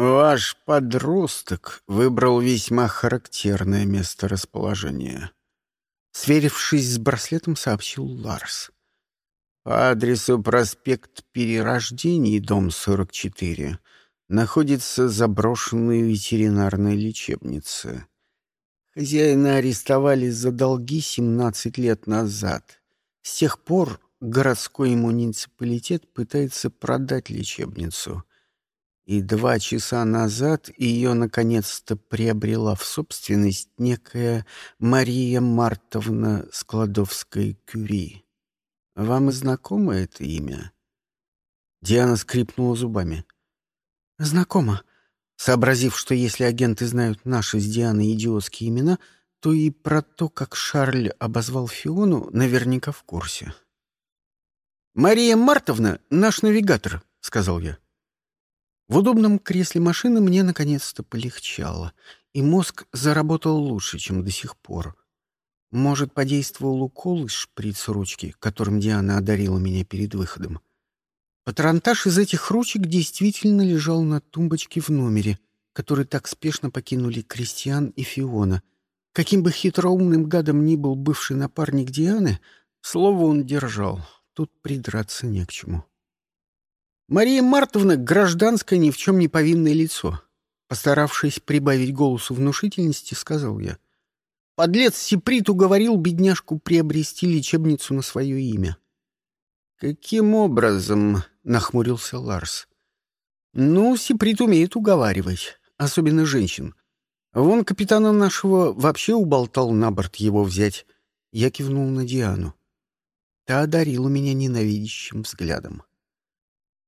«Ваш подросток выбрал весьма характерное месторасположение», — сверившись с браслетом, сообщил Ларс. «По адресу проспект Перерождений, дом 44, находится заброшенная ветеринарная лечебница. Хозяина арестовали за долги 17 лет назад. С тех пор городской муниципалитет пытается продать лечебницу. И два часа назад ее наконец-то приобрела в собственность некая Мария Мартовна Складовская-Кюри. Вам знакомо это имя? Диана скрипнула зубами. Знакомо. Сообразив, что если агенты знают наши с Дианой идиотские имена, то и про то, как Шарль обозвал Фиону, наверняка в курсе. «Мария Мартовна — наш навигатор», — сказал я. В удобном кресле машины мне наконец-то полегчало, и мозг заработал лучше, чем до сих пор. Может, подействовал укол из шприц-ручки, которым Диана одарила меня перед выходом. Патронтаж из этих ручек действительно лежал на тумбочке в номере, который так спешно покинули Кристиан и Фиона. Каким бы хитроумным гадом ни был бывший напарник Дианы, слово он держал. Тут придраться не к чему. Мария Мартовна — гражданское ни в чем не повинное лицо. Постаравшись прибавить голосу внушительности, сказал я. Подлец Сиприт уговорил бедняжку приобрести лечебницу на свое имя. «Каким образом?» — нахмурился Ларс. «Ну, Сиприт умеет уговаривать, особенно женщин. Вон капитана нашего вообще уболтал на борт его взять». Я кивнул на Диану. Та одарила меня ненавидящим взглядом.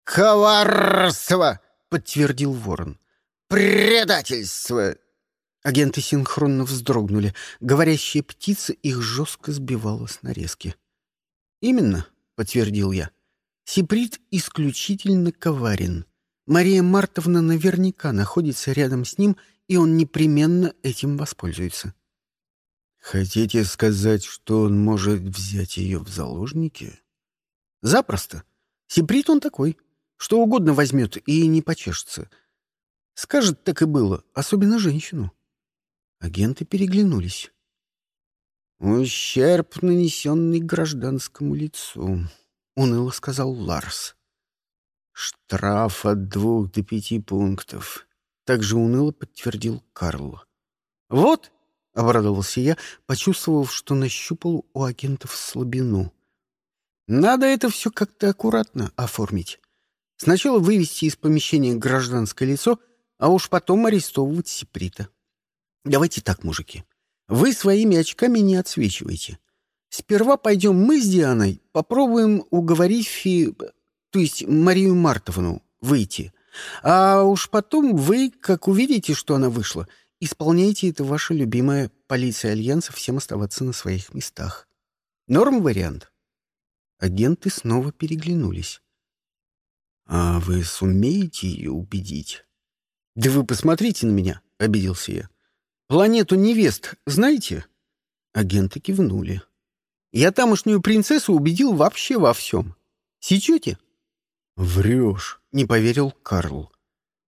«Коварство!» — подтвердил ворон. «Предательство!» Агенты синхронно вздрогнули. Говорящая птица их жестко сбивала с нарезки. «Именно», — подтвердил я. «Сиприт исключительно коварен. Мария Мартовна наверняка находится рядом с ним, и он непременно этим воспользуется». «Хотите сказать, что он может взять ее в заложники?» «Запросто. Сиприт он такой. Что угодно возьмет и не почешется. Скажет, так и было, особенно женщину». Агенты переглянулись. «Ущерб, нанесенный гражданскому лицу», — уныло сказал Ларс. «Штраф от двух до пяти пунктов», — также уныло подтвердил Карл. «Вот», — обрадовался я, почувствовав, что нащупал у агентов слабину. «Надо это все как-то аккуратно оформить. Сначала вывести из помещения гражданское лицо, а уж потом арестовывать Сиприта». Давайте так, мужики. Вы своими очками не отсвечивайте. Сперва пойдем мы с Дианой, попробуем уговорить Фи... то есть Марию Мартовну выйти. А уж потом вы, как увидите, что она вышла, исполняйте это ваше любимое полиция Альянса всем оставаться на своих местах. Норм вариант? Агенты снова переглянулись. «А вы сумеете ее убедить?» «Да вы посмотрите на меня», — обиделся я. Планету невест знаете?» Агенты кивнули. «Я тамошнюю принцессу убедил вообще во всем. Сечете?» «Врешь», — не поверил Карл.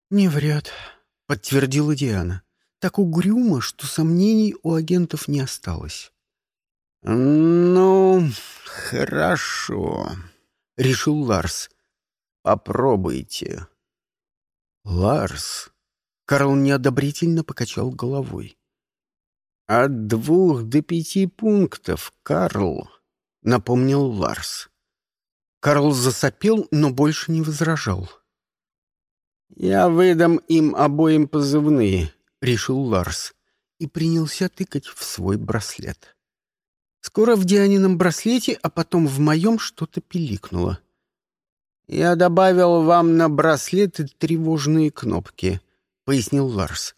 «Не врет», — подтвердила Диана. Так угрюмо, что сомнений у агентов не осталось. «Ну, хорошо», — решил Ларс. «Попробуйте». «Ларс», Карл неодобрительно покачал головой. «От двух до пяти пунктов, Карл», — напомнил Ларс. Карл засопел, но больше не возражал. «Я выдам им обоим позывные», — решил Ларс и принялся тыкать в свой браслет. Скоро в Дианином браслете, а потом в моем что-то пиликнуло. «Я добавил вам на браслеты тревожные кнопки», — пояснил Ларс.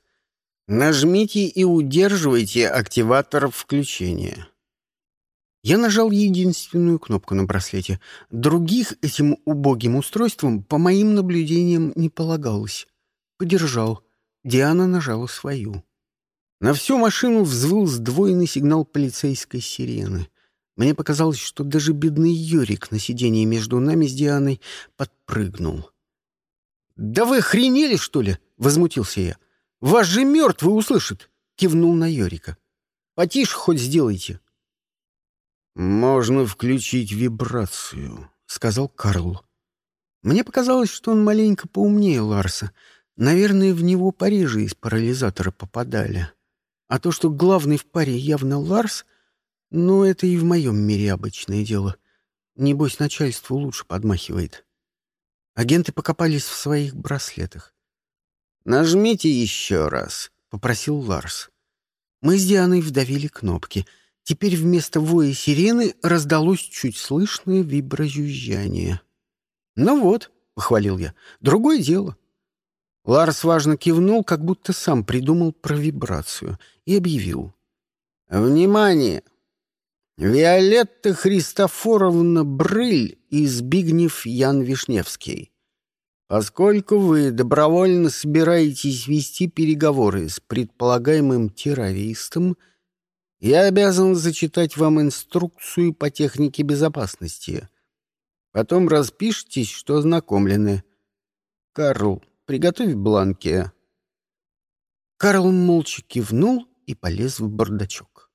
«Нажмите и удерживайте активатор включения». Я нажал единственную кнопку на браслете. Других этим убогим устройством, по моим наблюдениям, не полагалось. Подержал. Диана нажала свою. На всю машину взвыл сдвоенный сигнал полицейской сирены. Мне показалось, что даже бедный Юрик на сиденье между нами с Дианой подпрыгнул. «Да вы охренели, что ли?» — возмутился я. «Вас же мертвый услышит!» — кивнул на Йорика. «Потише хоть сделайте». «Можно включить вибрацию», — сказал Карл. Мне показалось, что он маленько поумнее Ларса. Наверное, в него пореже из парализатора попадали. А то, что главный в паре явно Ларс, ну, это и в моем мире обычное дело. Небось, начальству лучше подмахивает. Агенты покопались в своих браслетах. «Нажмите еще раз», — попросил Ларс. Мы с Дианой вдавили кнопки. Теперь вместо воя сирены раздалось чуть слышное виброжужжание. «Ну вот», — похвалил я, — «другое дело». Ларс важно кивнул, как будто сам придумал про вибрацию, и объявил. «Внимание! Виолетта Христофоровна Брыль и Ян Вишневский. Поскольку вы добровольно собираетесь вести переговоры с предполагаемым террористом, я обязан зачитать вам инструкцию по технике безопасности. Потом распишитесь, что ознакомлены. Карл, приготовь бланки. Карл молча кивнул и полез в бардачок.